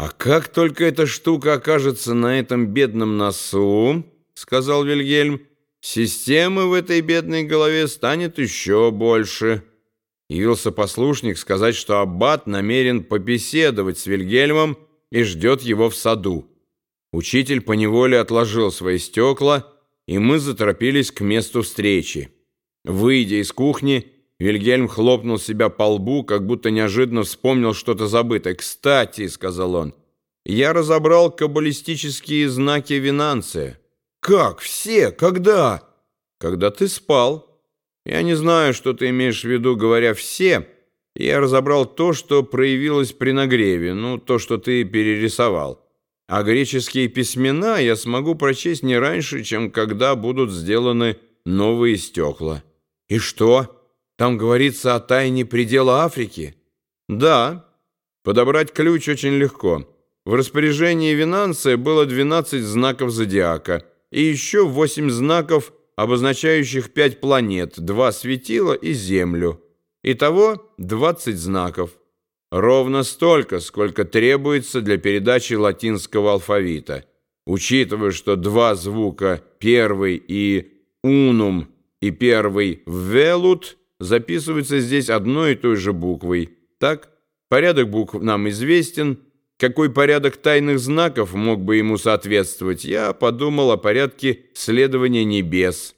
«А как только эта штука окажется на этом бедном носу, — сказал Вильгельм, — системы в этой бедной голове станет еще больше». Явился послушник сказать, что аббат намерен побеседовать с Вильгельмом и ждет его в саду. Учитель поневоле отложил свои стекла, и мы заторопились к месту встречи. Выйдя из кухни, Вильгельм хлопнул себя по лбу, как будто неожиданно вспомнил что-то забытое. «Кстати», — сказал он, — «я разобрал каббалистические знаки Винанция». «Как? Все? Когда?» «Когда ты спал. Я не знаю, что ты имеешь в виду, говоря «все». Я разобрал то, что проявилось при нагреве, ну, то, что ты перерисовал. А греческие письмена я смогу прочесть не раньше, чем когда будут сделаны новые стекла». «И что?» Там говорится о тайне предела Африки? Да. Подобрать ключ очень легко. В распоряжении Винанция было 12 знаков зодиака и еще 8 знаков, обозначающих 5 планет, 2 светила и Землю. Итого 20 знаков. Ровно столько, сколько требуется для передачи латинского алфавита. Учитывая, что два звука, первый и «унум» и первый «велут» записываются здесь одной и той же буквой. Так, порядок букв нам известен. Какой порядок тайных знаков мог бы ему соответствовать, я подумал о порядке следования небес.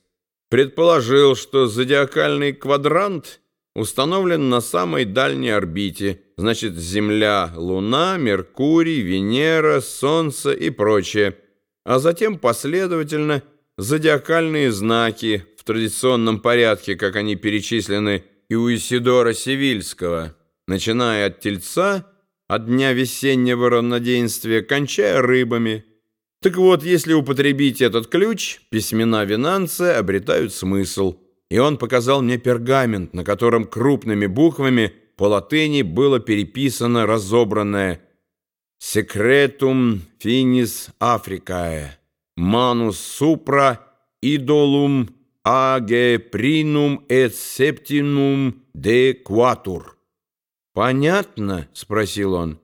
Предположил, что зодиакальный квадрант установлен на самой дальней орбите, значит, Земля, Луна, Меркурий, Венера, Солнце и прочее, а затем последовательно зодиакальные знаки, в традиционном порядке, как они перечислены и у Исидора Севильского, начиная от тельца, от дня весеннего равноденствия, кончая рыбами. Так вот, если употребить этот ключ, письмена Винанция обретают смысл. И он показал мне пергамент, на котором крупными буквами по латыни было переписано разобранное «Secretum finis Africae, manus supra idolum аге принум эт септинум де кватур. «Понятно?» — спросил он.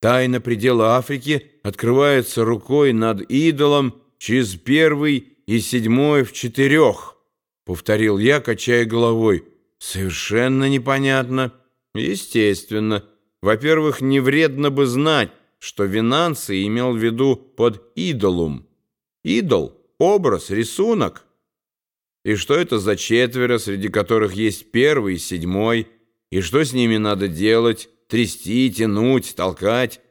«Тайна предела Африки открывается рукой над идолом через первый и седьмой в четырех», — повторил я, качая головой. «Совершенно непонятно». «Естественно. Во-первых, не вредно бы знать, что Винанций имел в виду под идолум. Идол — образ, рисунок». И что это за четверо, среди которых есть первый и седьмой? И что с ними надо делать? Трясти, тянуть, толкать?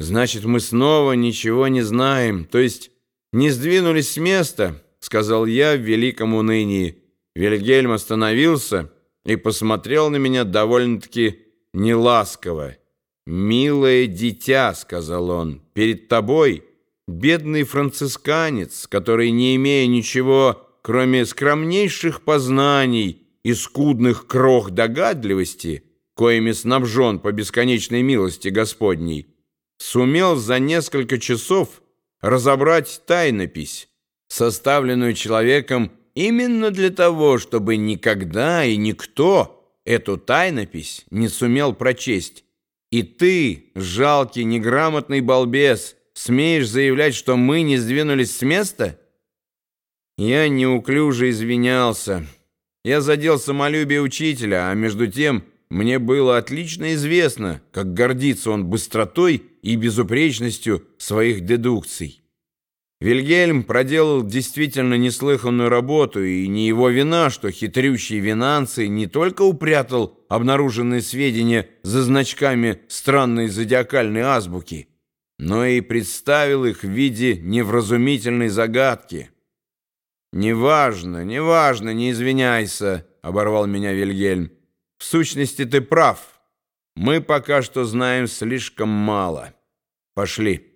Значит, мы снова ничего не знаем, то есть не сдвинулись с места, сказал я в великом унынии. Вильгельм остановился и посмотрел на меня довольно-таки неласково. «Милое дитя», — сказал он, — «перед тобой бедный францисканец, который, не имея ничего кроме скромнейших познаний и скудных крох догадливости, коими снабжен по бесконечной милости Господней, сумел за несколько часов разобрать тайнопись, составленную человеком именно для того, чтобы никогда и никто эту тайнопись не сумел прочесть. И ты, жалкий, неграмотный балбес, смеешь заявлять, что мы не сдвинулись с места?» Я неуклюже извинялся. Я задел самолюбие учителя, а между тем мне было отлично известно, как гордится он быстротой и безупречностью своих дедукций. Вильгельм проделал действительно неслыханную работу, и не его вина, что хитрющий Винанций не только упрятал обнаруженные сведения за значками странной зодиакальной азбуки, но и представил их в виде невразумительной загадки. «Неважно, неважно, не извиняйся», — оборвал меня Вильгельм. «В сущности, ты прав. Мы пока что знаем слишком мало. Пошли».